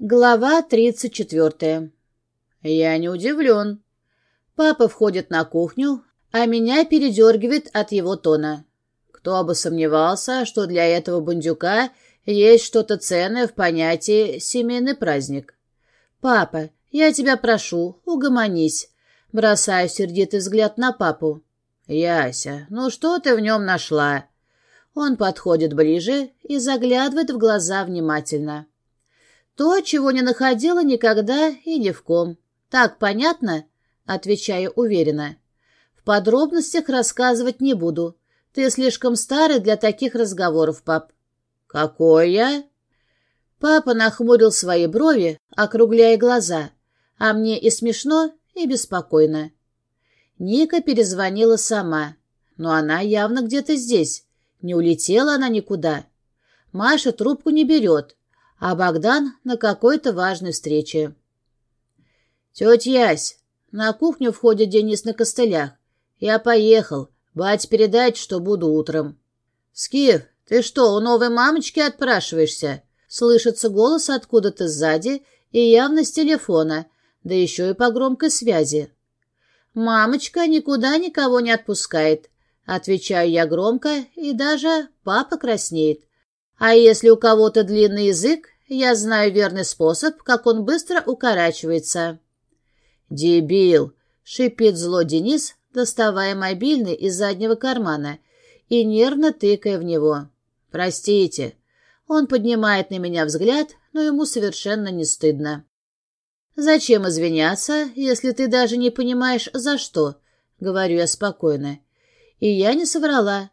Глава тридцать четвертая. Я не удивлен. Папа входит на кухню, а меня передергивает от его тона. Кто бы сомневался, что для этого бандюка есть что-то ценное в понятии «семейный праздник». «Папа, я тебя прошу, угомонись». Бросаю сердитый взгляд на папу. «Яся, ну что ты в нем нашла?» Он подходит ближе и заглядывает в глаза внимательно. То, чего не находила никогда и ни в ком. Так понятно? Отвечаю уверенно. В подробностях рассказывать не буду. Ты слишком старый для таких разговоров, пап. Какой я? Папа нахмурил свои брови, округляя глаза. А мне и смешно, и беспокойно. Ника перезвонила сама. Но она явно где-то здесь. Не улетела она никуда. Маша трубку не берет а Богдан на какой-то важной встрече. «Тетя Ясь, на кухню входит Денис на костылях. Я поехал. Бать передать, что буду утром». «Скиф, ты что, у новой мамочки отпрашиваешься?» Слышится голос откуда-то сзади и явно с телефона, да еще и по громкой связи. «Мамочка никуда никого не отпускает», — отвечаю я громко, и даже папа краснеет. А если у кого-то длинный язык, я знаю верный способ, как он быстро укорачивается. «Дебил!» — шипит зло Денис, доставая мобильный из заднего кармана и нервно тыкая в него. «Простите». Он поднимает на меня взгляд, но ему совершенно не стыдно. «Зачем извиняться, если ты даже не понимаешь, за что?» — говорю я спокойно. И я не соврала.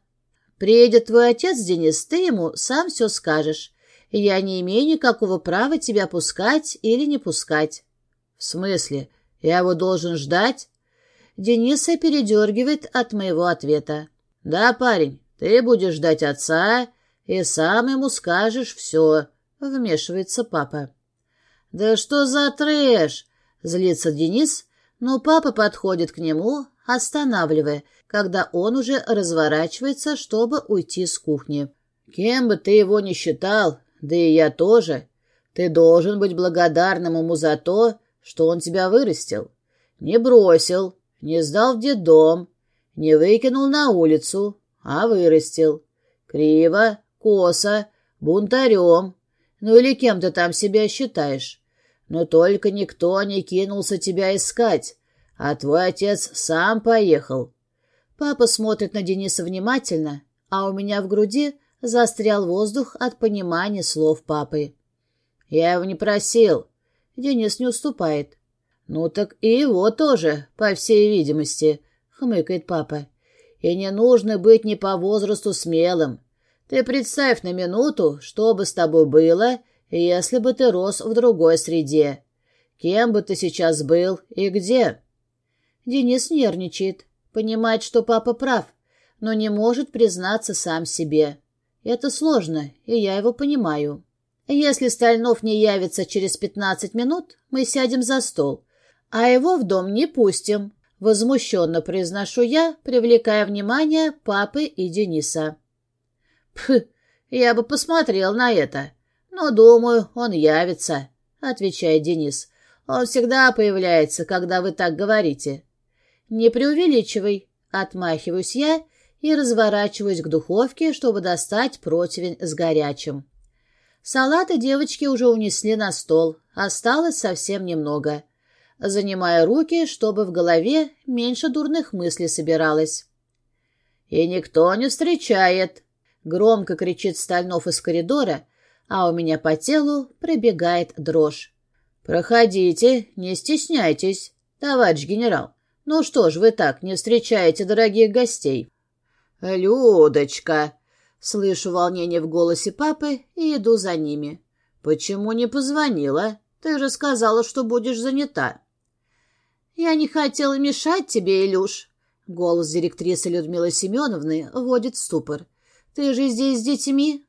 Приедет твой отец, Денис, ты ему сам все скажешь. Я не имею никакого права тебя пускать или не пускать. В смысле? Я его должен ждать? Дениса передергивает от моего ответа. Да, парень, ты будешь ждать отца и сам ему скажешь все, вмешивается папа. Да что за трэш? Злится Денис, но папа подходит к нему, останавливая, когда он уже разворачивается, чтобы уйти с кухни. «Кем бы ты его ни считал, да и я тоже, ты должен быть благодарным ему за то, что он тебя вырастил. Не бросил, не сдал в детдом, не выкинул на улицу, а вырастил. Криво, косо, бунтарем, ну или кем ты там себя считаешь. Но только никто не кинулся тебя искать, а твой отец сам поехал. Папа смотрит на Дениса внимательно, а у меня в груди застрял воздух от понимания слов папы. Я его не просил. Денис не уступает. Ну так и его тоже, по всей видимости, хмыкает папа. И не нужно быть не по возрасту смелым. Ты представь на минуту, что бы с тобой было, если бы ты рос в другой среде. Кем бы ты сейчас был и где? Денис нервничает, понимает, что папа прав, но не может признаться сам себе. Это сложно, и я его понимаю. Если Стальнов не явится через пятнадцать минут, мы сядем за стол, а его в дом не пустим, возмущенно произношу я, привлекая внимание папы и Дениса. Пх, я бы посмотрел на это, но, думаю, он явится, отвечает Денис. Он всегда появляется, когда вы так говорите. «Не преувеличивай», — отмахиваюсь я и разворачиваюсь к духовке, чтобы достать противень с горячим. Салаты девочки уже унесли на стол, осталось совсем немного. Занимая руки, чтобы в голове меньше дурных мыслей собиралось. «И никто не встречает!» — громко кричит Стальнов из коридора, а у меня по телу пробегает дрожь. «Проходите, не стесняйтесь, товарищ генерал». «Ну что ж вы так не встречаете дорогих гостей?» «Людочка!» Слышу волнение в голосе папы и иду за ними. «Почему не позвонила? Ты же сказала, что будешь занята». «Я не хотела мешать тебе, Илюш». Голос директрисы Людмилы Семеновны вводит в ступор. «Ты же здесь с детьми?»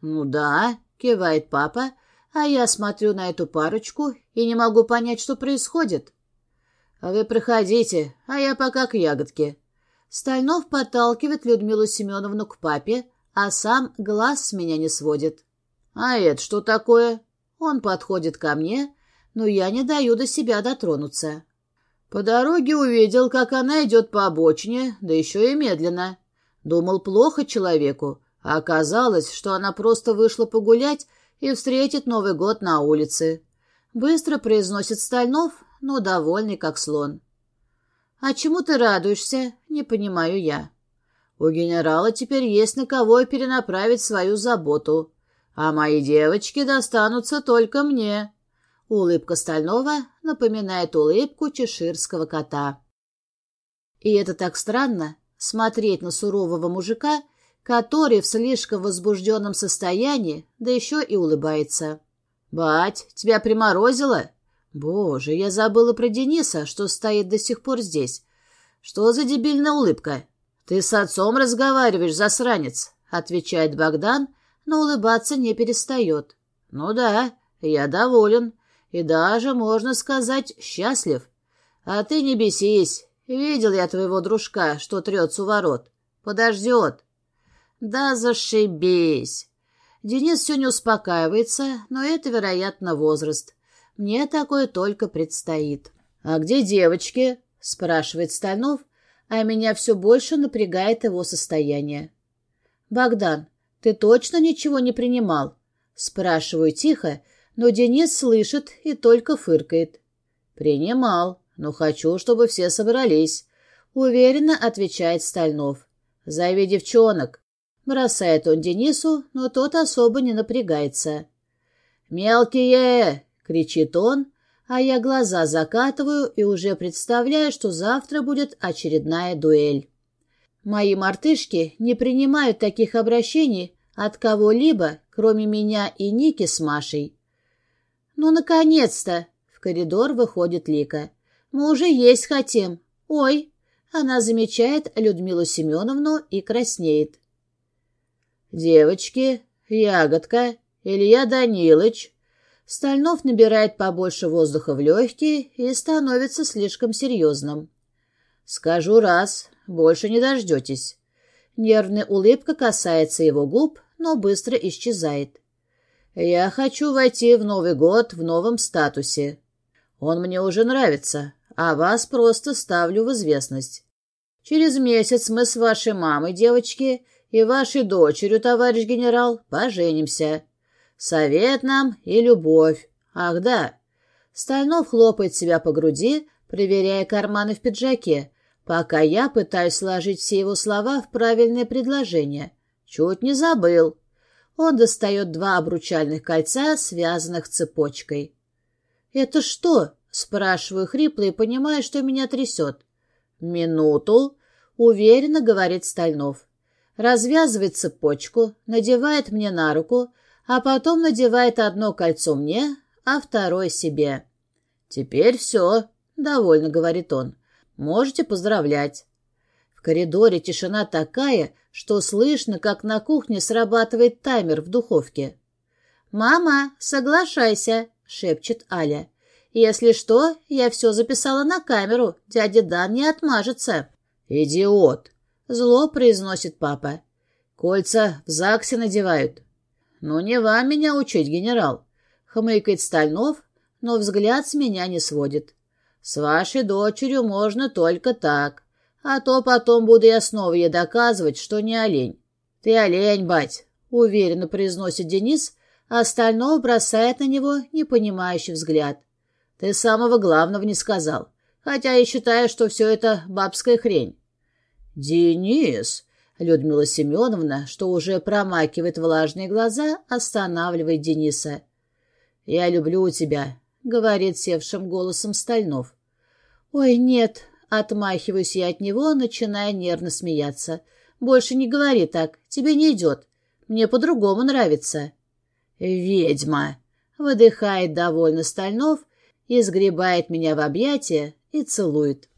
«Ну да», — кивает папа, а я смотрю на эту парочку и не могу понять, что происходит. А «Вы проходите, а я пока к ягодке». Стальнов подталкивает Людмилу Семеновну к папе, а сам глаз с меня не сводит. «А это что такое?» Он подходит ко мне, но я не даю до себя дотронуться. По дороге увидел, как она идет по обочине, да еще и медленно. Думал, плохо человеку, а оказалось, что она просто вышла погулять и встретит Новый год на улице. Быстро произносит Стальнов, но довольный, как слон. «А чему ты радуешься?» — не понимаю я. «У генерала теперь есть на кого перенаправить свою заботу, а мои девочки достанутся только мне». Улыбка Стального напоминает улыбку чеширского кота. И это так странно — смотреть на сурового мужика, который в слишком возбужденном состоянии, да еще и улыбается. «Бать, тебя приморозило?» «Боже, я забыла про Дениса, что стоит до сих пор здесь. Что за дебильная улыбка?» «Ты с отцом разговариваешь, засранец», — отвечает Богдан, но улыбаться не перестает. «Ну да, я доволен и даже, можно сказать, счастлив. А ты не бесись, видел я твоего дружка, что трется у ворот. Подождет». «Да зашибись!» Денис все не успокаивается, но это, вероятно, возраст. Мне такое только предстоит. «А где девочки?» — спрашивает Стальнов, а меня все больше напрягает его состояние. «Богдан, ты точно ничего не принимал?» Спрашиваю тихо, но Денис слышит и только фыркает. «Принимал, но хочу, чтобы все собрались», — уверенно отвечает Стальнов. «Зови девчонок». Бросает он Денису, но тот особо не напрягается. «Мелкие!» — кричит он, а я глаза закатываю и уже представляю, что завтра будет очередная дуэль. Мои мартышки не принимают таких обращений от кого-либо, кроме меня и Ники с Машей. «Ну, наконец-то!» — в коридор выходит Лика. «Мы уже есть хотим. Ой!» Она замечает Людмилу Семеновну и краснеет. «Девочки, Ягодка, Илья Данилыч». Стальнов набирает побольше воздуха в легкие и становится слишком серьезным. «Скажу раз, больше не дождетесь». Нервная улыбка касается его губ, но быстро исчезает. «Я хочу войти в Новый год в новом статусе. Он мне уже нравится, а вас просто ставлю в известность. Через месяц мы с вашей мамой, девочки, и вашей дочерью, товарищ генерал, поженимся. Совет нам и любовь. Ах да. Стальнов хлопает себя по груди, проверяя карманы в пиджаке, пока я пытаюсь сложить все его слова в правильное предложение. Чуть не забыл. Он достает два обручальных кольца, связанных цепочкой. «Это что?» — спрашиваю хрипло и понимаю, что меня трясет. «Минуту», — уверенно говорит Стальнов развязывает цепочку, надевает мне на руку, а потом надевает одно кольцо мне, а второе себе. «Теперь все», — довольно говорит он. «Можете поздравлять». В коридоре тишина такая, что слышно, как на кухне срабатывает таймер в духовке. «Мама, соглашайся», — шепчет Аля. «Если что, я все записала на камеру, дядя Дан не отмажется». «Идиот!» Зло произносит папа. Кольца в ЗАГСе надевают. Ну, не вам меня учить, генерал. Хмыкает Стальнов, но взгляд с меня не сводит. С вашей дочерью можно только так. А то потом буду я снова ей доказывать, что не олень. Ты олень, бать, уверенно произносит Денис, а остального бросает на него непонимающий взгляд. Ты самого главного не сказал, хотя я считаю, что все это бабская хрень. «Денис!» Людмила Семеновна, что уже промакивает влажные глаза, останавливает Дениса. «Я люблю тебя», — говорит севшим голосом Стальнов. «Ой, нет», — отмахиваюсь я от него, начиная нервно смеяться. «Больше не говори так, тебе не идет. Мне по-другому нравится». «Ведьма!» — выдыхает довольно Стальнов и сгребает меня в объятия и целует.